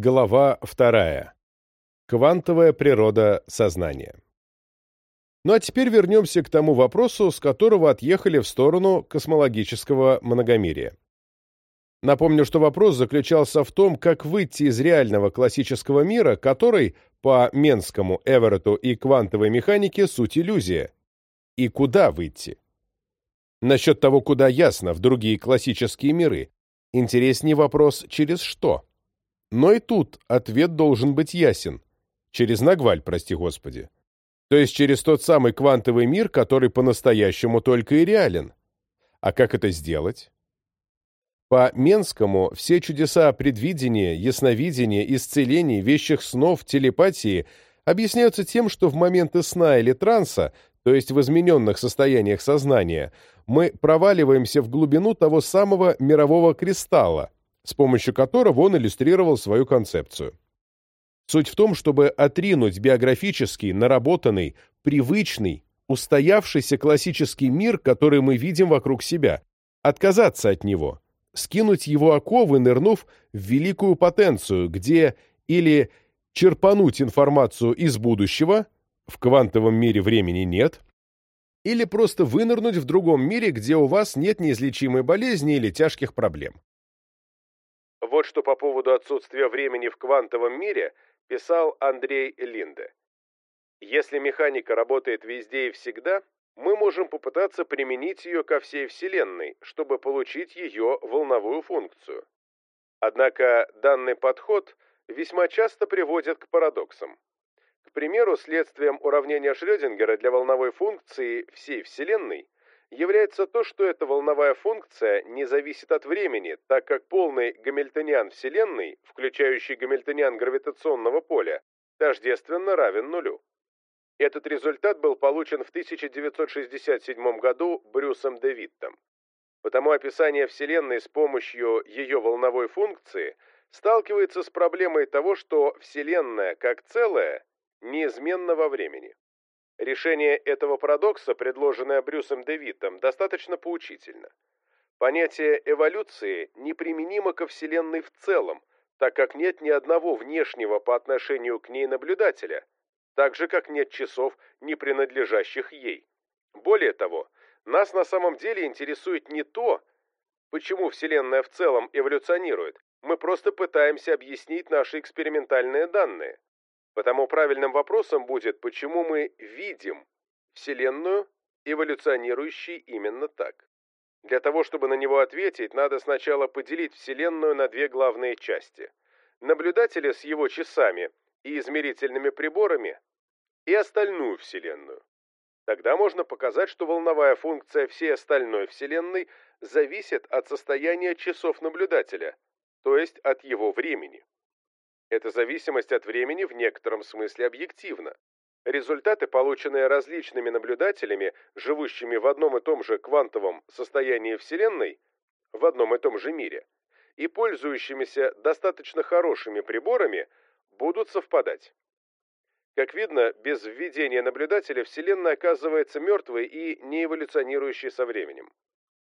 Глава вторая. Квантовая природа сознания. Ну а теперь вернемся к тому вопросу, с которого отъехали в сторону космологического многомерия. Напомню, что вопрос заключался в том, как выйти из реального классического мира, который, по Менскому, Эверетту и квантовой механике, суть иллюзия. И куда выйти? Насчет того, куда ясно, в другие классические миры. Интереснее вопрос, через что? Но и тут ответ должен быть ясен. Через Нагваль, прости господи. То есть через тот самый квантовый мир, который по-настоящему только и реален. А как это сделать? По Менскому все чудеса предвидения, ясновидения, исцелений, вещих снов, телепатии объясняются тем, что в моменты сна или транса, то есть в измененных состояниях сознания, мы проваливаемся в глубину того самого мирового кристалла, с помощью которого он иллюстрировал свою концепцию. Суть в том, чтобы отринуть биографический, наработанный, привычный, устоявшийся классический мир, который мы видим вокруг себя, отказаться от него, скинуть его оковы, нырнув в великую потенцию, где или черпануть информацию из будущего, в квантовом мире времени нет, или просто вынырнуть в другом мире, где у вас нет неизлечимой болезни или тяжких проблем. Вот что по поводу отсутствия времени в квантовом мире писал Андрей Линде. Если механика работает везде и всегда, мы можем попытаться применить ее ко всей Вселенной, чтобы получить ее волновую функцию. Однако данный подход весьма часто приводит к парадоксам. К примеру, следствием уравнения Шрёдингера для волновой функции всей Вселенной является то, что эта волновая функция не зависит от времени, так как полный гамильтониан Вселенной, включающий гамильтониан гравитационного поля, тождественно равен нулю. Этот результат был получен в 1967 году Брюсом Дэвиттом. Потому описание Вселенной с помощью ее волновой функции сталкивается с проблемой того, что Вселенная как целое неизменна во времени. Решение этого парадокса, предложенное Брюсом Дэвидом, достаточно поучительно. Понятие эволюции неприменимо ко Вселенной в целом, так как нет ни одного внешнего по отношению к ней наблюдателя, так же, как нет часов, не принадлежащих ей. Более того, нас на самом деле интересует не то, почему Вселенная в целом эволюционирует, мы просто пытаемся объяснить наши экспериментальные данные. Потому правильным вопросом будет, почему мы видим Вселенную, эволюционирующей именно так. Для того, чтобы на него ответить, надо сначала поделить Вселенную на две главные части. Наблюдателя с его часами и измерительными приборами и остальную Вселенную. Тогда можно показать, что волновая функция всей остальной Вселенной зависит от состояния часов наблюдателя, то есть от его времени. Эта зависимость от времени в некотором смысле объективна. Результаты, полученные различными наблюдателями, живущими в одном и том же квантовом состоянии Вселенной, в одном и том же мире, и пользующимися достаточно хорошими приборами, будут совпадать. Как видно, без введения наблюдателя Вселенная оказывается мертвой и не эволюционирующей со временем.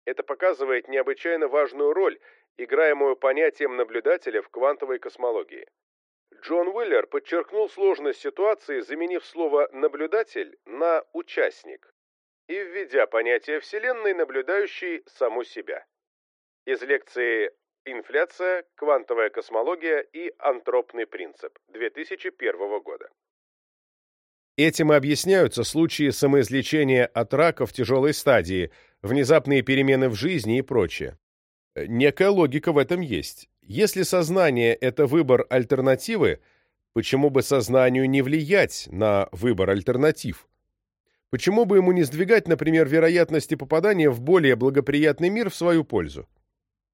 Это показывает необычайно важную роль, играемую понятием наблюдателя в квантовой космологии. Джон Уиллер подчеркнул сложность ситуации, заменив слово «наблюдатель» на «участник» и введя понятие Вселенной, наблюдающей саму себя. Из лекции «Инфляция, квантовая космология и антропный принцип» 2001 года. Этим и объясняются случаи самоизлечения от рака в тяжелой стадии, внезапные перемены в жизни и прочее. Некая логика в этом есть. Если сознание – это выбор альтернативы, почему бы сознанию не влиять на выбор альтернатив? Почему бы ему не сдвигать, например, вероятности попадания в более благоприятный мир в свою пользу?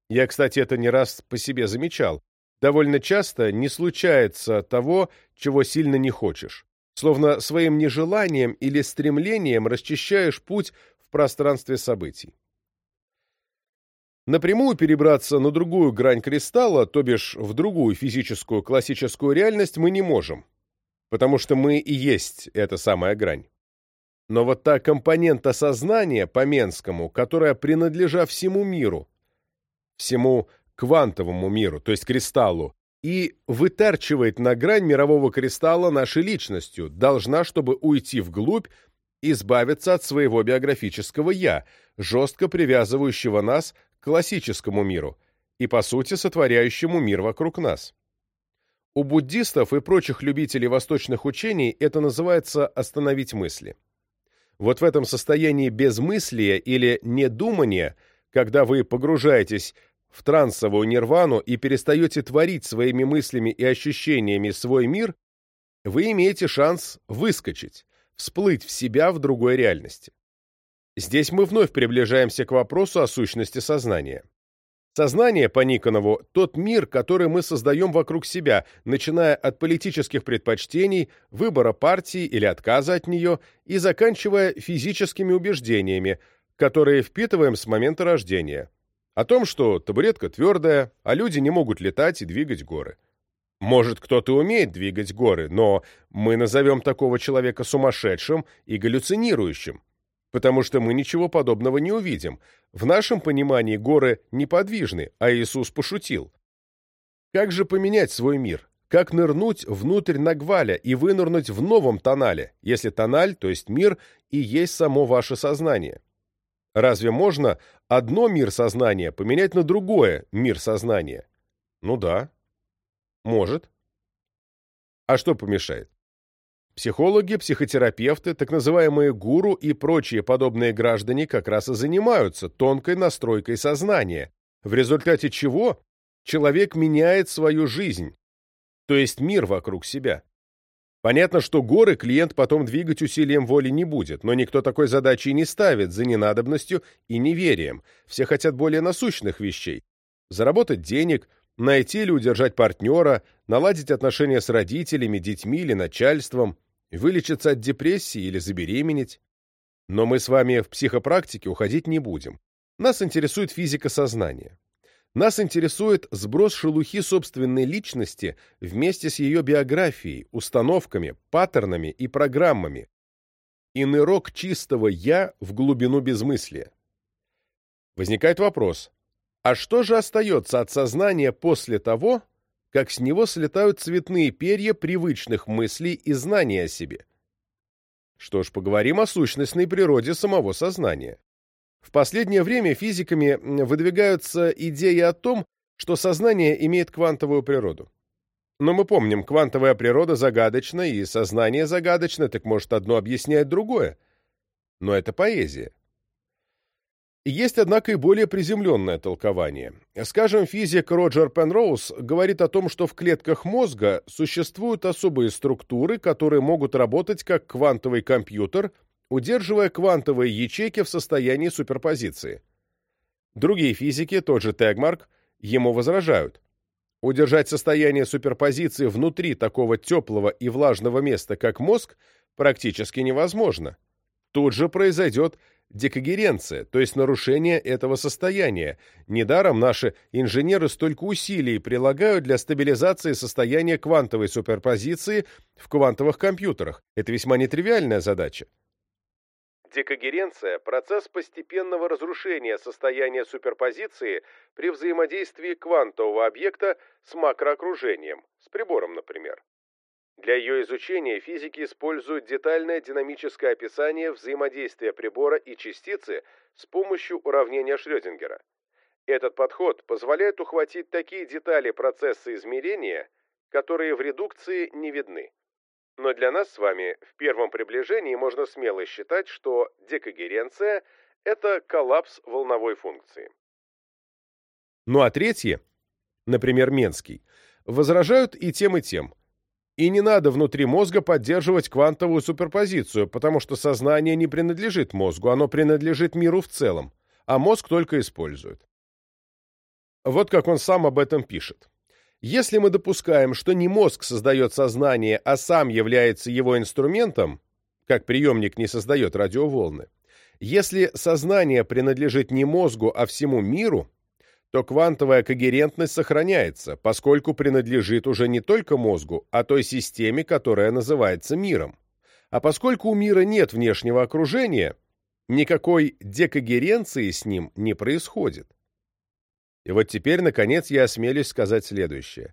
Я, кстати, это не раз по себе замечал. Довольно часто не случается того, чего сильно не хочешь. Словно своим нежеланием или стремлением расчищаешь путь в пространстве событий. Напрямую перебраться на другую грань кристалла, то бишь в другую физическую классическую реальность, мы не можем, потому что мы и есть эта самая грань. Но вот та компонента сознания по Менскому, которая принадлежа всему миру, всему квантовому миру, то есть кристаллу, и вытарчивает на грань мирового кристалла нашей личностью, должна, чтобы уйти вглубь, избавиться от своего биографического «я», жестко привязывающего нас классическому миру и, по сути, сотворяющему мир вокруг нас. У буддистов и прочих любителей восточных учений это называется «остановить мысли». Вот в этом состоянии безмыслия или недумания, когда вы погружаетесь в трансовую нирвану и перестаете творить своими мыслями и ощущениями свой мир, вы имеете шанс выскочить, всплыть в себя в другой реальности. Здесь мы вновь приближаемся к вопросу о сущности сознания. Сознание, по Никонову, тот мир, который мы создаем вокруг себя, начиная от политических предпочтений, выбора партии или отказа от нее, и заканчивая физическими убеждениями, которые впитываем с момента рождения. О том, что табуретка твердая, а люди не могут летать и двигать горы. Может, кто-то умеет двигать горы, но мы назовем такого человека сумасшедшим и галлюцинирующим, потому что мы ничего подобного не увидим. В нашем понимании горы неподвижны, а Иисус пошутил. Как же поменять свой мир? Как нырнуть внутрь Нагваля и вынырнуть в новом тонале, если тональ, то есть мир, и есть само ваше сознание? Разве можно одно мир сознания поменять на другое мир сознания? Ну да. Может. А что помешает? Психологи, психотерапевты, так называемые гуру и прочие подобные граждане как раз и занимаются тонкой настройкой сознания, в результате чего человек меняет свою жизнь, то есть мир вокруг себя. Понятно, что горы клиент потом двигать усилием воли не будет, но никто такой задачи не ставит за ненадобностью и неверием. Все хотят более насущных вещей. Заработать денег, найти или удержать партнера, наладить отношения с родителями, детьми или начальством – вылечиться от депрессии или забеременеть. Но мы с вами в психопрактике уходить не будем. Нас интересует физика сознания. Нас интересует сброс шелухи собственной личности вместе с ее биографией, установками, паттернами и программами. И нырок чистого «я» в глубину безмыслия. Возникает вопрос, а что же остается от сознания после того, как с него слетают цветные перья привычных мыслей и знаний о себе. Что ж, поговорим о сущностной природе самого сознания. В последнее время физиками выдвигаются идеи о том, что сознание имеет квантовую природу. Но мы помним, квантовая природа загадочна, и сознание загадочно, так может одно объясняет другое. Но это поэзия. Есть, однако, и более приземленное толкование. Скажем, физик Роджер Пенроуз говорит о том, что в клетках мозга существуют особые структуры, которые могут работать как квантовый компьютер, удерживая квантовые ячейки в состоянии суперпозиции. Другие физики, тот же Тегмарк, ему возражают. Удержать состояние суперпозиции внутри такого теплого и влажного места, как мозг, практически невозможно. Тут же произойдет декогеренция, то есть нарушение этого состояния. Недаром наши инженеры столько усилий прилагают для стабилизации состояния квантовой суперпозиции в квантовых компьютерах. Это весьма нетривиальная задача. Декогеренция – процесс постепенного разрушения состояния суперпозиции при взаимодействии квантового объекта с макроокружением, с прибором, например. Для ее изучения физики используют детальное динамическое описание взаимодействия прибора и частицы с помощью уравнения Шрёдингера. Этот подход позволяет ухватить такие детали процесса измерения, которые в редукции не видны. Но для нас с вами в первом приближении можно смело считать, что декогеренция – это коллапс волновой функции. Ну а третье, например, Менский, возражают и тем, и тем – и не надо внутри мозга поддерживать квантовую суперпозицию, потому что сознание не принадлежит мозгу, оно принадлежит миру в целом, а мозг только использует. Вот как он сам об этом пишет. Если мы допускаем, что не мозг создает сознание, а сам является его инструментом, как приемник не создает радиоволны, если сознание принадлежит не мозгу, а всему миру, то квантовая когерентность сохраняется, поскольку принадлежит уже не только мозгу, а той системе, которая называется миром. А поскольку у мира нет внешнего окружения, никакой декогеренции с ним не происходит. И вот теперь, наконец, я осмелюсь сказать следующее.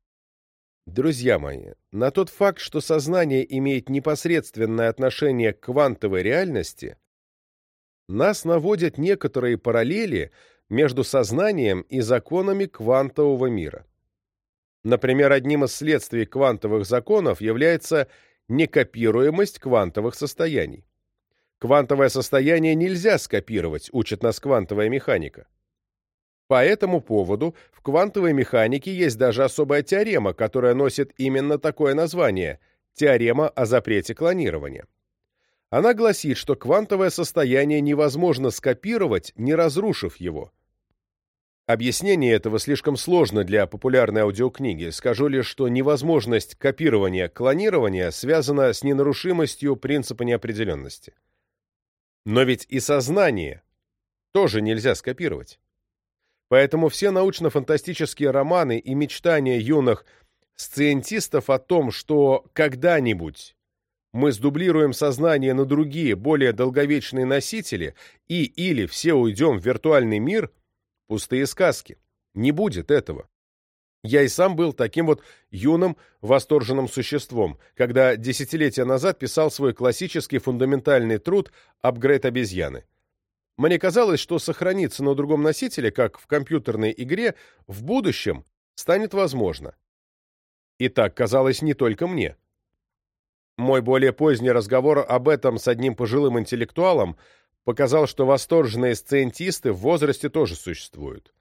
Друзья мои, на тот факт, что сознание имеет непосредственное отношение к квантовой реальности, нас наводят некоторые параллели между сознанием и законами квантового мира. Например, одним из следствий квантовых законов является некопируемость квантовых состояний. Квантовое состояние нельзя скопировать, учит нас квантовая механика. По этому поводу в квантовой механике есть даже особая теорема, которая носит именно такое название – теорема о запрете клонирования. Она гласит, что квантовое состояние невозможно скопировать, не разрушив его. Объяснение этого слишком сложно для популярной аудиокниги. Скажу лишь, что невозможность копирования клонирования связана с ненарушимостью принципа неопределенности. Но ведь и сознание тоже нельзя скопировать. Поэтому все научно-фантастические романы и мечтания юных сциентистов о том, что когда-нибудь мы сдублируем сознание на другие, более долговечные носители и или все уйдем в виртуальный мир – пустые сказки. Не будет этого. Я и сам был таким вот юным, восторженным существом, когда десятилетия назад писал свой классический фундаментальный труд «Апгрейд обезьяны». Мне казалось, что сохраниться на другом носителе, как в компьютерной игре, в будущем станет возможно. И так казалось не только мне. Мой более поздний разговор об этом с одним пожилым интеллектуалом показал, что восторженные сциентисты в возрасте тоже существуют.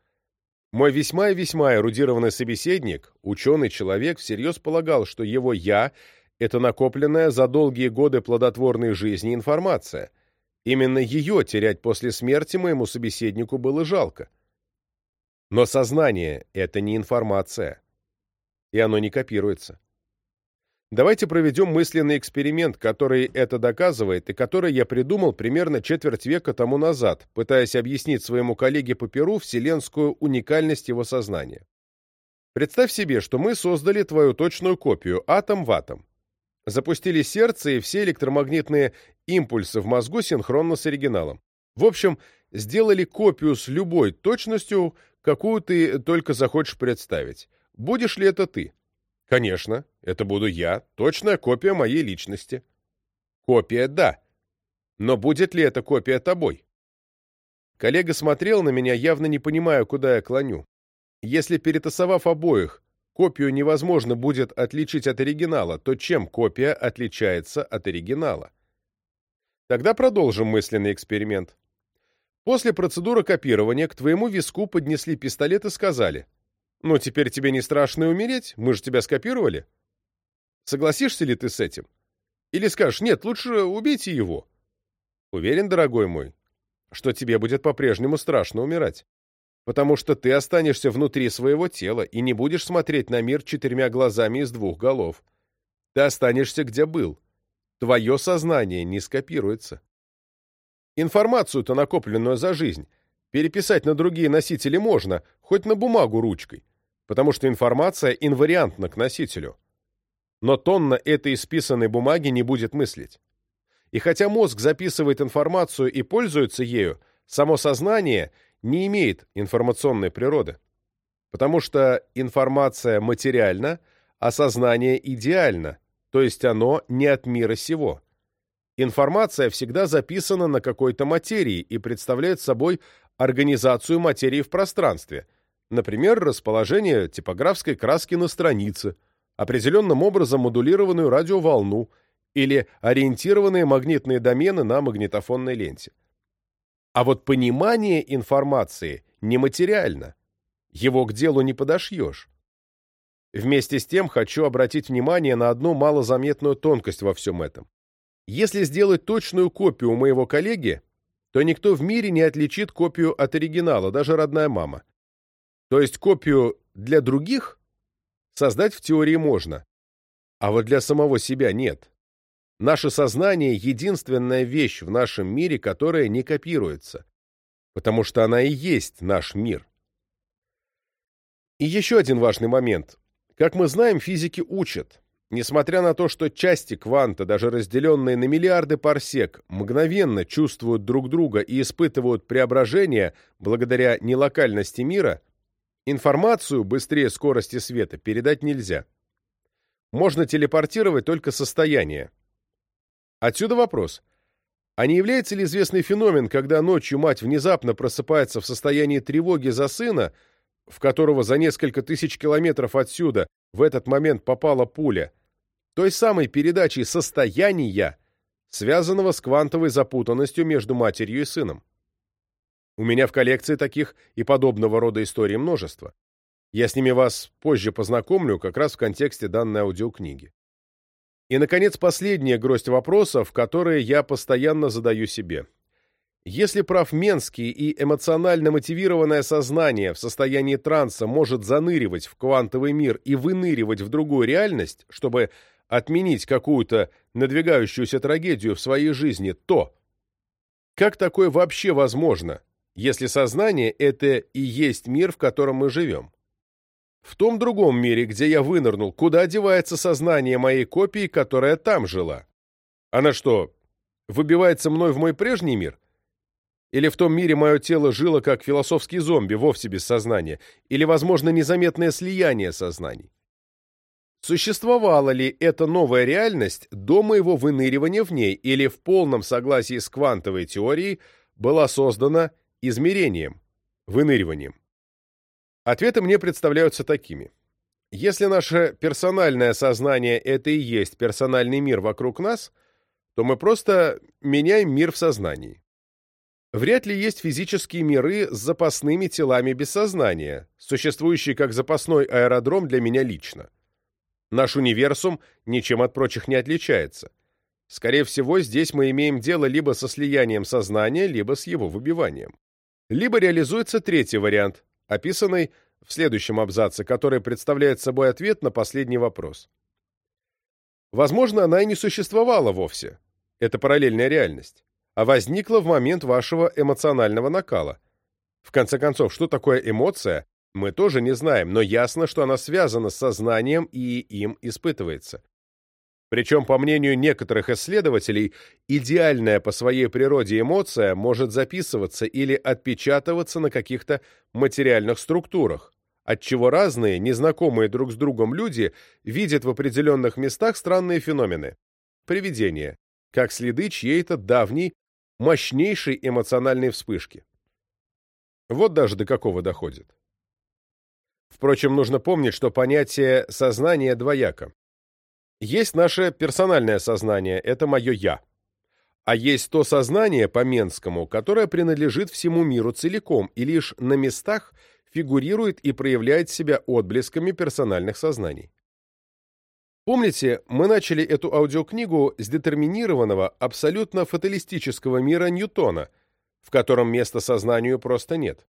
Мой весьма и весьма эрудированный собеседник, ученый человек, всерьез полагал, что его «я» — это накопленная за долгие годы плодотворной жизни информация — Именно ее терять после смерти моему собеседнику было жалко. Но сознание — это не информация, и оно не копируется. Давайте проведем мысленный эксперимент, который это доказывает, и который я придумал примерно четверть века тому назад, пытаясь объяснить своему коллеге по Перу вселенскую уникальность его сознания. Представь себе, что мы создали твою точную копию, атом в атом. Запустили сердце и все электромагнитные импульсы в мозгу синхронно с оригиналом. В общем, сделали копию с любой точностью, какую ты только захочешь представить. Будешь ли это ты? Конечно, это буду я, точная копия моей личности. Копия – да. Но будет ли эта копия тобой? Коллега смотрел на меня, явно не понимая, куда я клоню. Если, перетасовав обоих, копию невозможно будет отличить от оригинала, то чем копия отличается от оригинала? Тогда продолжим мысленный эксперимент. После процедуры копирования к твоему виску поднесли пистолет и сказали, «Ну, теперь тебе не страшно умереть, мы же тебя скопировали». Согласишься ли ты с этим? Или скажешь, «Нет, лучше убейте его». Уверен, дорогой мой, что тебе будет по-прежнему страшно умирать потому что ты останешься внутри своего тела и не будешь смотреть на мир четырьмя глазами из двух голов. Ты останешься где был. Твое сознание не скопируется. Информацию-то, накопленную за жизнь, переписать на другие носители можно, хоть на бумагу ручкой, потому что информация инвариантна к носителю. Но тонна этой исписанной бумаги не будет мыслить. И хотя мозг записывает информацию и пользуется ею, само сознание не имеет информационной природы, потому что информация материальна, а сознание идеально, то есть оно не от мира сего. Информация всегда записана на какой-то материи и представляет собой организацию материи в пространстве, например, расположение типографской краски на странице, определенным образом модулированную радиоволну или ориентированные магнитные домены на магнитофонной ленте. А вот понимание информации нематериально. Его к делу не подошьешь. Вместе с тем хочу обратить внимание на одну малозаметную тонкость во всем этом. Если сделать точную копию у моего коллеги, то никто в мире не отличит копию от оригинала, даже родная мама. То есть копию для других создать в теории можно, а вот для самого себя нет. Наше сознание — единственная вещь в нашем мире, которая не копируется, потому что она и есть наш мир. И еще один важный момент. Как мы знаем, физики учат. Несмотря на то, что части кванта, даже разделенные на миллиарды парсек, мгновенно чувствуют друг друга и испытывают преображение благодаря нелокальности мира, информацию быстрее скорости света передать нельзя. можно телепортировать только состояние. Отсюда вопрос. А не является ли известный феномен, когда ночью мать внезапно просыпается в состоянии тревоги за сына, в которого за несколько тысяч километров отсюда в этот момент попала пуля, той самой передачей состояния, связанного с квантовой запутанностью между матерью и сыном? У меня в коллекции таких и подобного рода историй множество. Я с ними вас позже познакомлю, как раз в контексте данной аудиокниги. И, наконец, последняя гроздь вопросов, которые я постоянно задаю себе. Если прав Менский и эмоционально мотивированное сознание в состоянии транса может заныривать в квантовый мир и выныривать в другую реальность, чтобы отменить какую-то надвигающуюся трагедию в своей жизни, то как такое вообще возможно, если сознание — это и есть мир, в котором мы живем? В том другом мире, где я вынырнул, куда девается сознание моей копии, которая там жила? Она что, выбивается мной в мой прежний мир? Или в том мире мое тело жило как философский зомби, вовсе без сознания? Или, возможно, незаметное слияние сознаний? Существовала ли эта новая реальность до моего выныривания в ней, или в полном согласии с квантовой теорией была создана измерением, выныриванием? Ответы мне представляются такими. Если наше персональное сознание — это и есть персональный мир вокруг нас, то мы просто меняем мир в сознании. Вряд ли есть физические миры с запасными телами без сознания, существующие как запасной аэродром для меня лично. Наш универсум ничем от прочих не отличается. Скорее всего, здесь мы имеем дело либо со слиянием сознания, либо с его выбиванием. Либо реализуется третий вариант, описанной в следующем абзаце, который представляет собой ответ на последний вопрос. Возможно, она и не существовала вовсе, это параллельная реальность, а возникла в момент вашего эмоционального накала. В конце концов, что такое эмоция, мы тоже не знаем, но ясно, что она связана с сознанием и им испытывается. Причем, по мнению некоторых исследователей, идеальная по своей природе эмоция может записываться или отпечатываться на каких-то материальных структурах, отчего разные, незнакомые друг с другом люди видят в определенных местах странные феномены. Привидения, как следы чьей-то давней, мощнейшей эмоциональной вспышки. Вот даже до какого доходит. Впрочем, нужно помнить, что понятие «сознание» двояко. Есть наше персональное сознание, это мое «я». А есть то сознание, по Менскому, которое принадлежит всему миру целиком и лишь на местах фигурирует и проявляет себя отблесками персональных сознаний. Помните, мы начали эту аудиокнигу с детерминированного, абсолютно фаталистического мира Ньютона, в котором места сознанию просто нет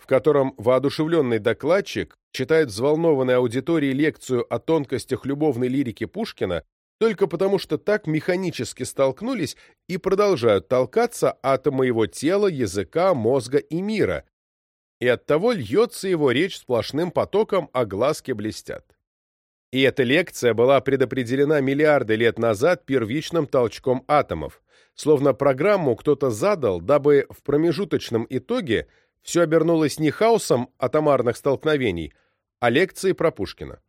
в котором воодушевленный докладчик читает взволнованной аудитории лекцию о тонкостях любовной лирики Пушкина только потому, что так механически столкнулись и продолжают толкаться атомы его тела, языка, мозга и мира, и оттого льется его речь сплошным потоком, а глазки блестят. И эта лекция была предопределена миллиарды лет назад первичным толчком атомов, словно программу кто-то задал, дабы в промежуточном итоге – все обернулось не хаосом атомарных столкновений, а лекцией про Пушкина.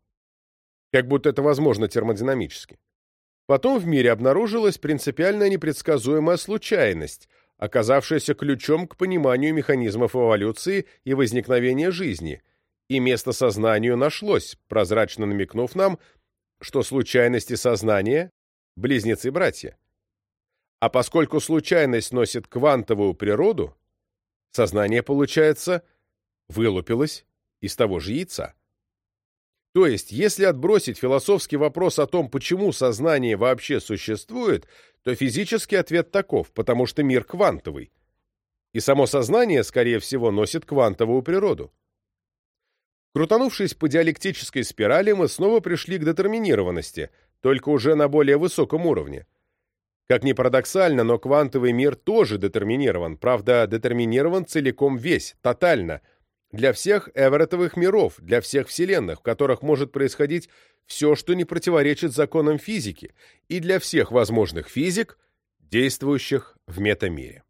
Как будто это возможно термодинамически. Потом в мире обнаружилась принципиальная непредсказуемая случайность, оказавшаяся ключом к пониманию механизмов эволюции и возникновения жизни, и место сознанию нашлось, прозрачно намекнув нам, что случайности сознания — близнецы-братья. А поскольку случайность носит квантовую природу, Сознание, получается, вылупилось из того же яйца. То есть, если отбросить философский вопрос о том, почему сознание вообще существует, то физический ответ таков, потому что мир квантовый. И само сознание, скорее всего, носит квантовую природу. Крутанувшись по диалектической спирали, мы снова пришли к детерминированности, только уже на более высоком уровне. Как ни парадоксально, но квантовый мир тоже детерминирован, правда, детерминирован целиком весь, тотально, для всех эверетовых миров, для всех вселенных, в которых может происходить все, что не противоречит законам физики, и для всех возможных физик, действующих в метамире.